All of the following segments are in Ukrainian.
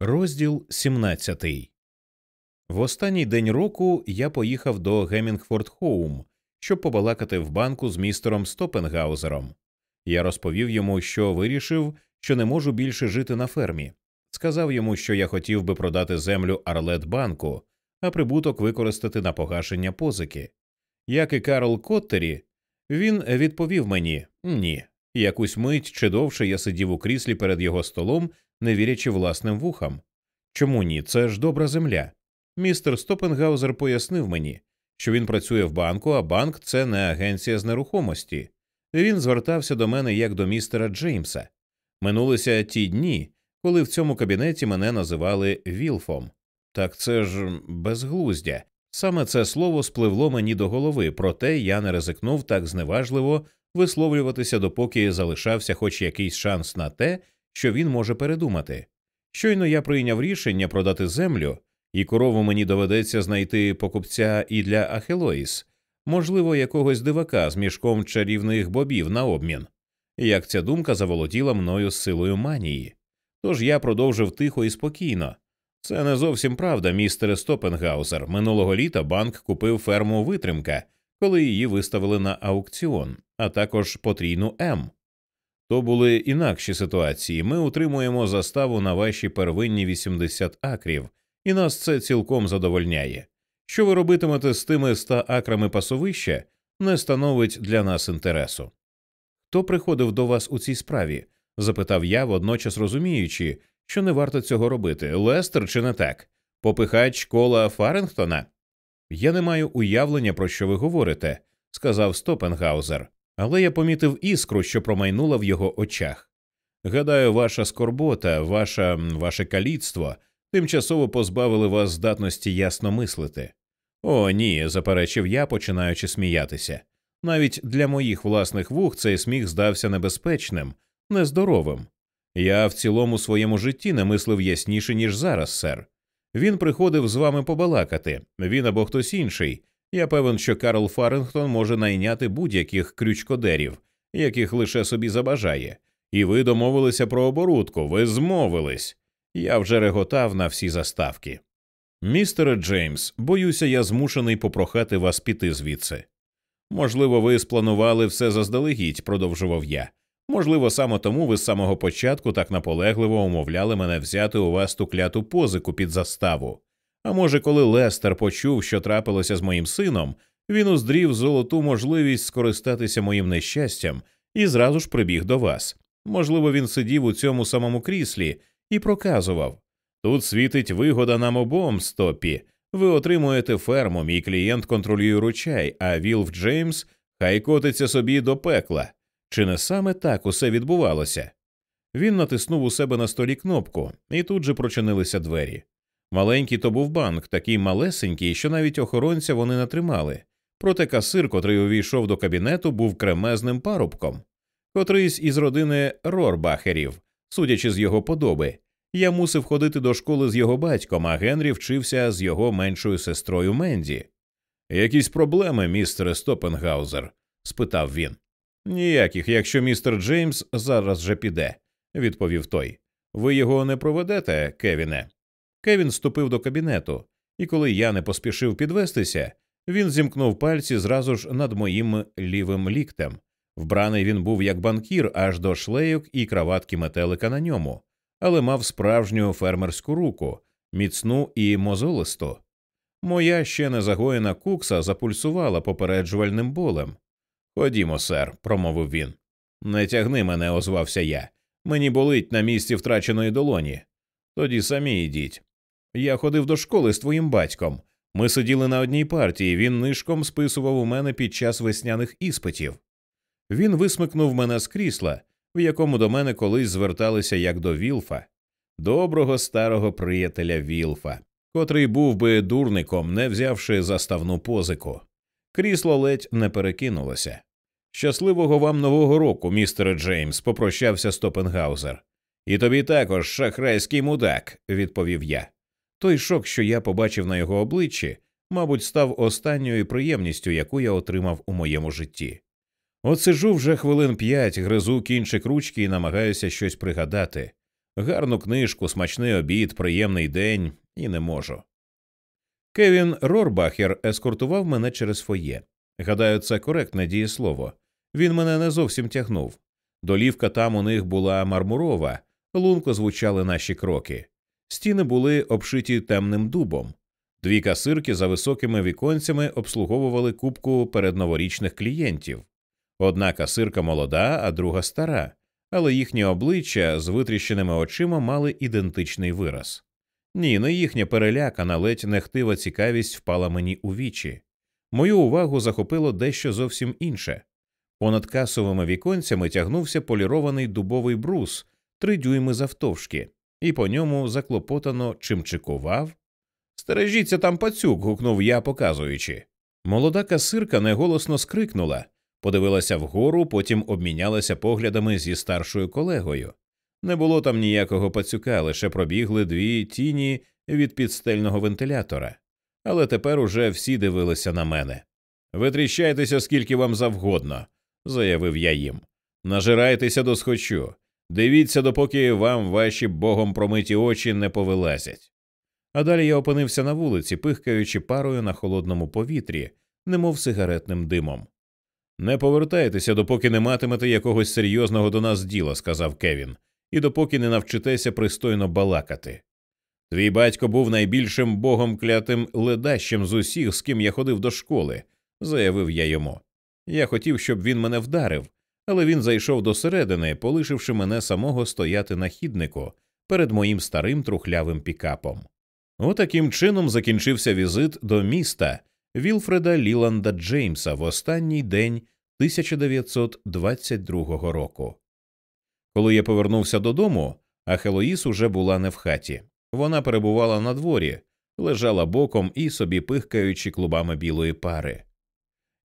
Розділ 17 В останній день року я поїхав до Гемінгфорд Хоум, щоб побалакати в банку з містером Стопенгаузером. Я розповів йому, що вирішив, що не можу більше жити на фермі. Сказав йому, що я хотів би продати землю Арлет банку, а прибуток використати на погашення позики. Як і Карл Коттері, він відповів мені ні. Якусь мить чи довше я сидів у кріслі перед його столом не вірячи власним вухам. Чому ні? Це ж добра земля. Містер Стопенгаузер пояснив мені, що він працює в банку, а банк це не агенція з нерухомості. Він звертався до мене як до містера Джеймса. Минулися ті дні, коли в цьому кабінеті мене називали Вілфом. Так це ж безглуздя. Саме це слово спливло мені до голови, проте я не ризикнув так зневажливо висловлюватися, допоки залишався хоч якийсь шанс на те, що він може передумати. Щойно я прийняв рішення продати землю, і корову мені доведеться знайти покупця і для Ахелоїс, можливо, якогось дивака з мішком чарівних бобів на обмін. Як ця думка заволоділа мною з силою манії. Тож я продовжив тихо і спокійно. Це не зовсім правда, містере Стопенгаузер. Минулого літа банк купив ферму витримка, коли її виставили на аукціон, а також потрійну М. То були інакші ситуації. Ми утримуємо заставу на ваші первинні 80 акрів, і нас це цілком задовольняє. Що ви робитимете з тими 100 акрами пасовища, не становить для нас інтересу. Хто приходив до вас у цій справі? запитав я, водночас розуміючи, що не варто цього робити. Лестер чи не так? Попихач кола Фарингтона? Я не маю уявлення, про що ви говорите, сказав Стопенгаузер але я помітив іскру, що промайнула в його очах. Гадаю, ваша скорбота, ваша, ваше каліцтво тимчасово позбавили вас здатності ясно мислити. О, ні, заперечив я, починаючи сміятися. Навіть для моїх власних вух цей сміх здався небезпечним, нездоровим. Я в цілому своєму житті не мислив ясніше, ніж зараз, сер. Він приходив з вами побалакати, він або хтось інший, я певен, що Карл Фарингтон може найняти будь-яких крючкодерів, яких лише собі забажає, і ви домовилися про оборудку, ви змовились. Я вже реготав на всі заставки. Містере Джеймс, боюся, я змушений попрохати вас піти звідси. Можливо, ви спланували все заздалегідь, продовжував я. Можливо, саме тому ви з самого початку так наполегливо умовляли мене взяти у вас ту кляту позику під заставу. А може, коли Лестер почув, що трапилося з моїм сином, він уздрів золоту можливість скористатися моїм нещастям і зразу ж прибіг до вас. Можливо, він сидів у цьому самому кріслі і проказував тут світить вигода нам обом, стопі. Ви отримуєте ферму, мій клієнт контролює ручай, а Вілф Джеймс хай котиться собі до пекла. Чи не саме так усе відбувалося? Він натиснув у себе на столі кнопку, і тут же прочинилися двері. Маленький то був банк, такий малесенький, що навіть охоронця вони не тримали. Проте касир, котрий увійшов до кабінету, був кремезним парубком, котрийсь із родини Рорбахерів, судячи з його подоби. Я мусив ходити до школи з його батьком, а Генрі вчився з його меншою сестрою Менді. Якісь проблеми, містере Стопенгаузер? спитав він. Ніяких, якщо містер Джеймс зараз же піде, відповів той. Ви його не проведете, Кевіне. Кевін ступив до кабінету, і коли я не поспішив підвестися, він зімкнув пальці зразу ж над моїм лівим ліктем. Вбраний він був як банкір аж до шлейок і краватки метелика на ньому, але мав справжню фермерську руку, міцну і мозолисту. Моя ще не загоєна кукса запульсувала попереджувальним болем. Ходімо, сер, промовив він. Не тягни мене, озвався я. Мені болить на місці втраченої долоні. Тоді самі йдіть. Я ходив до школи з твоїм батьком. Ми сиділи на одній партії, він нишком списував у мене під час весняних іспитів. Він висмикнув мене з крісла, в якому до мене колись зверталися як до Вілфа, доброго старого приятеля Вілфа, котрий був би дурником, не взявши заставну позику. Крісло ледь не перекинулося. Щасливого вам нового року, містере Джеймс, попрощався Стопенгаузер. І тобі також, шахрайський мудак, відповів я. Той шок, що я побачив на його обличчі, мабуть, став останньою приємністю, яку я отримав у моєму житті. От вже хвилин п'ять, гризу кінчик ручки і намагаюся щось пригадати. гарну книжку, смачний обід, приємний день і не можу. Кевін Рорбахер ескортував мене через фоє. Гадаю, це коректне дієслово. Він мене не зовсім тягнув. Долівка там у них була мармурова, лунко звучали наші кроки. Стіни були обшиті темним дубом. Дві касирки за високими віконцями обслуговували кубку передноворічних клієнтів. Одна касирка молода, а друга стара, але їхні обличчя з витріщеними очима мали ідентичний вираз. Ні, не їхня перелякана, ледь нехтива цікавість впала мені у вічі. Мою увагу захопило дещо зовсім інше. Понад касовими віконцями тягнувся полірований дубовий брус, три дюйми завтовшки, і по ньому заклопотано чимчикував. Стережіться там пацюк. гукнув я, показуючи. Молода касирка неголосно скрикнула, подивилася вгору, потім обмінялася поглядами зі старшою колегою. Не було там ніякого пацюка, лише пробігли дві тіні від підстельного вентилятора, але тепер уже всі дивилися на мене. Витріщайтеся скільки вам завгодно, заявив я їм. Нажирайтеся до схочу, дивіться, допоки вам ваші богом промиті очі не повилазять. А далі я опинився на вулиці, пихкаючи парою на холодному повітрі, немов сигаретним димом. Не повертайтеся, допоки не матимете якогось серйозного до нас діла, сказав Кевін, і допоки не навчитеся пристойно балакати. Твій батько був найбільшим богом клятим ледащем з усіх, з ким я ходив до школи, заявив я йому. Я хотів, щоб він мене вдарив, але він зайшов до середини, полишивши мене самого стояти на хіднику перед моїм старим трухлявим пікапом. Отаким чином закінчився візит до міста Вілфреда Ліланда Джеймса в останній день 1922 року. Коли я повернувся додому, а Хелоїс уже була не в хаті. Вона перебувала на дворі, лежала боком і собі пихкаючи клубами білої пари.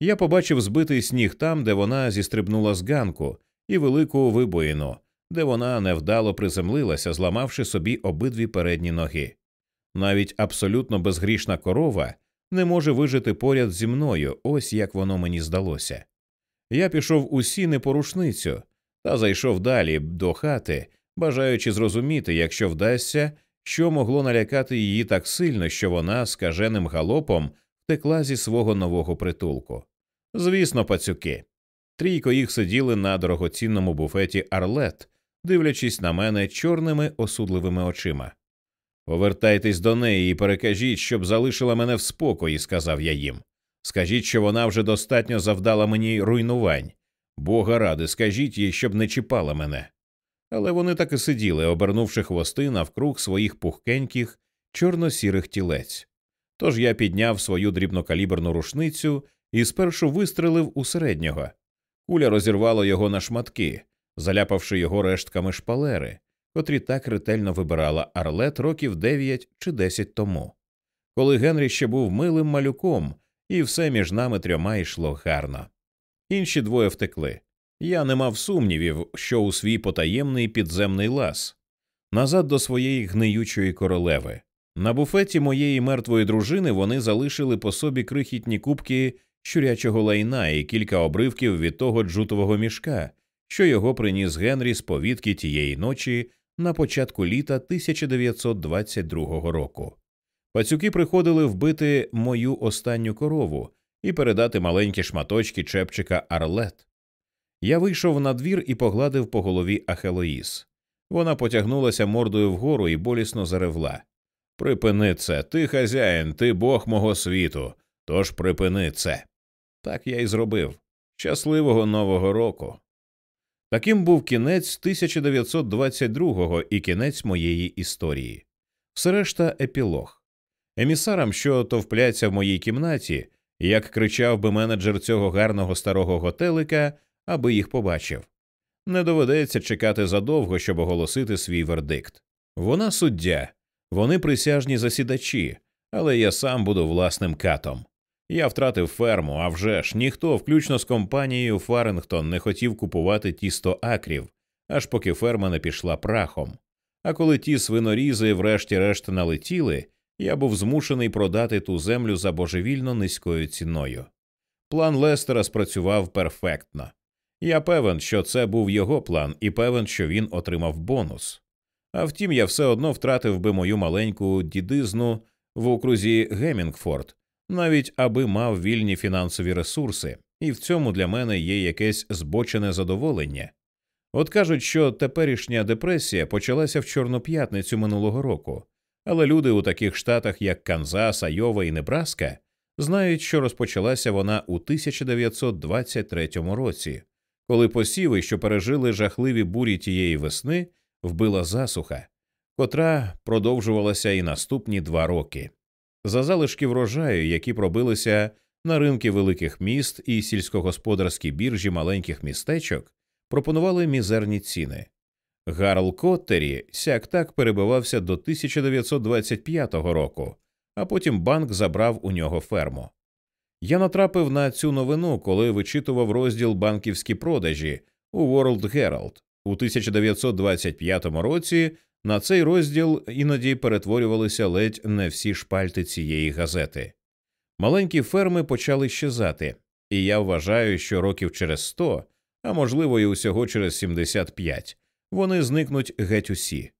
Я побачив збитий сніг там, де вона зістрибнула з ганку, і велику вибоїну, де вона невдало приземлилася, зламавши собі обидві передні ноги. Навіть абсолютно безгрішна корова не може вижити поряд зі мною, ось як воно мені здалося. Я пішов у сіни порушницю та зайшов далі до хати, бажаючи зрозуміти, якщо вдасться, що могло налякати її так сильно, що вона скаженим галопом втекла зі свого нового притулку. Звісно, пацюки. Трійко їх сиділи на дорогоцінному буфеті Арлет, дивлячись на мене чорними осудливими очима. Повертайтесь до неї і перекажіть, щоб залишила мене в спокої, сказав я їм. Скажіть, що вона вже достатньо завдала мені руйнувань. Бога ради, скажіть їй, щоб не чіпала мене. Але вони так і сиділи, обернувши хвости навкруг своїх пухкеньких, чорно-сірих тілець. Тож я підняв свою дрібнокаліберну рушницю і спершу вистрелив у середнього. Куля розірвала його на шматки, заляпавши його рештками шпалери, котрі так ретельно вибирала Арлет років дев'ять чи десять тому, коли Генрі ще був милим малюком, і все між нами трьома йшло гарно. Інші двоє втекли. Я не мав сумнівів, що у свій потаємний підземний лаз, назад до своєї гниючої королеви. На буфеті моєї мертвої дружини вони залишили по собі крихітні кубки щурячого лайна і кілька обривків від того джутового мішка, що його приніс Генрі з повідки тієї ночі на початку літа 1922 року. Пацюки приходили вбити мою останню корову і передати маленькі шматочки чепчика Арлет. Я вийшов на двір і погладив по голові Ахелоїс. Вона потягнулася мордою вгору і болісно заревла. Припини це, ти хазяїн, ти бог мого світу, тож припини це. Так я й зробив. Щасливого Нового року. Таким був кінець 1922-го і кінець моєї історії. Все решта епілог. Емісарам, що товпляться в моїй кімнаті, як кричав би менеджер цього гарного старого готелика, аби їх побачив. Не доведеться чекати задовго, щоб оголосити свій вердикт. Вона суддя, вони присяжні засідачі, але я сам буду власним катом. Я втратив ферму, а вже ж ніхто, включно з компанією Фарингтон, не хотів купувати ті сто акрів, аж поки ферма не пішла прахом. А коли ті свинорізи, врешті-решт, налетіли, я був змушений продати ту землю за божевільно низькою ціною. План Лестера спрацював перфектно. Я певен, що це був його план, і певен, що він отримав бонус. А втім, я все одно втратив би мою маленьку дідизну в окрузі Гемінгфорд, навіть аби мав вільні фінансові ресурси, і в цьому для мене є якесь збочене задоволення. От кажуть, що теперішня депресія почалася в Чорну п'ятницю минулого року, але люди у таких штатах, як Канзас, Айова і Небраска, знають, що розпочалася вона у 1923 році, коли посіви, що пережили жахливі бурі тієї весни, вбила засуха, котра продовжувалася і наступні два роки. За залишки врожаю, які пробилися на ринки великих міст і сільськогосподарські біржі маленьких містечок, пропонували мізерні ціни. Гарл Коттері сяк так перебивався до 1925 року, а потім банк забрав у нього ферму. Я натрапив на цю новину, коли вичитував розділ банківські продажі у World Herald. У 1925 році на цей розділ іноді перетворювалися ледь не всі шпальти цієї газети. Маленькі ферми почали щезати, і я вважаю, що років через 100, а можливо і усього через 75, вони зникнуть геть усі.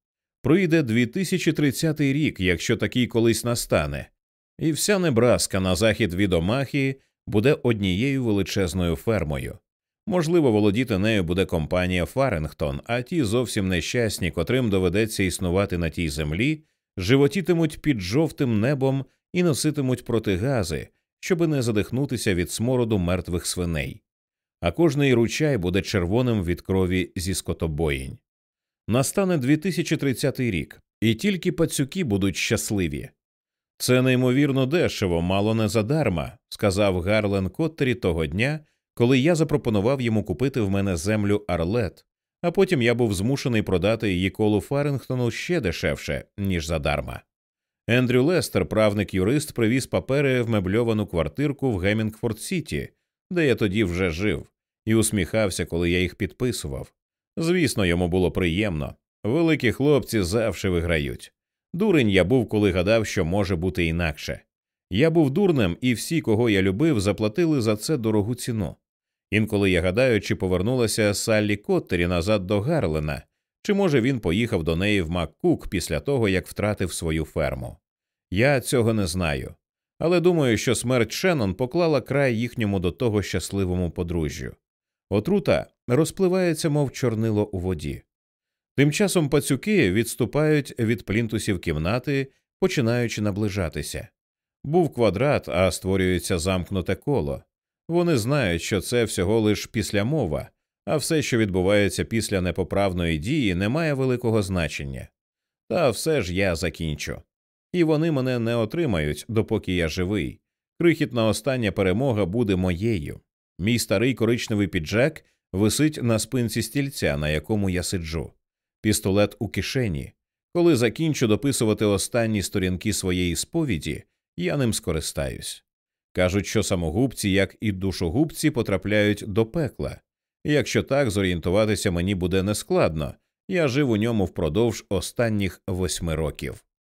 Прийде 2030 рік, якщо такий колись настане, і вся Небраска на захід від Омахі буде однією величезною фермою. Можливо, володіти нею буде компанія Фарингтон, а ті зовсім нещасні, котрим доведеться існувати на тій землі, животітимуть під жовтим небом і носитимуть протигази, щоби не задихнутися від смороду мертвих свиней. А кожний ручай буде червоним від крові зі скотобоїнь. Настане 2030 рік, і тільки пацюки будуть щасливі. Це неймовірно дешево, мало не задарма, сказав Гарлен Коттері того дня, коли я запропонував йому купити в мене землю Арлет, а потім я був змушений продати її колу Фарингтону ще дешевше, ніж задарма. Ендрю Лестер, правник юрист, привіз папери в мебльовану квартирку в Гемінгфорд Сіті, де я тоді вже жив, і усміхався, коли я їх підписував. Звісно, йому було приємно. Великі хлопці завжди виграють. Дурень я був, коли гадав, що може бути інакше. Я був дурним, і всі, кого я любив, заплатили за це дорогу ціну. Інколи я гадаю, чи повернулася Саллі Коттері назад до Гарлена, чи може він поїхав до неї в Маккук після того, як втратив свою ферму. Я цього не знаю, але думаю, що смерть Шеннон поклала край їхньому до того щасливому подружжю. Отрута розпливається, мов чорнило у воді. Тим часом пацюки відступають від плінтусів кімнати, починаючи наближатися. Був квадрат, а створюється замкнуте коло. Вони знають, що це всього лиш післямова, а все, що відбувається після непоправної дії, не має великого значення. Та все ж я закінчу. І вони мене не отримають, допоки я живий. Крихітна остання перемога буде моєю. Мій старий коричневий піджак висить на спинці стільця, на якому я сиджу, пістолет у кишені. Коли закінчу дописувати останні сторінки своєї сповіді, я ним скористаюсь. Кажуть, що самогубці, як і душогубці, потрапляють до пекла. Якщо так, зорієнтуватися мені буде нескладно я жив у ньому впродовж останніх восьми років.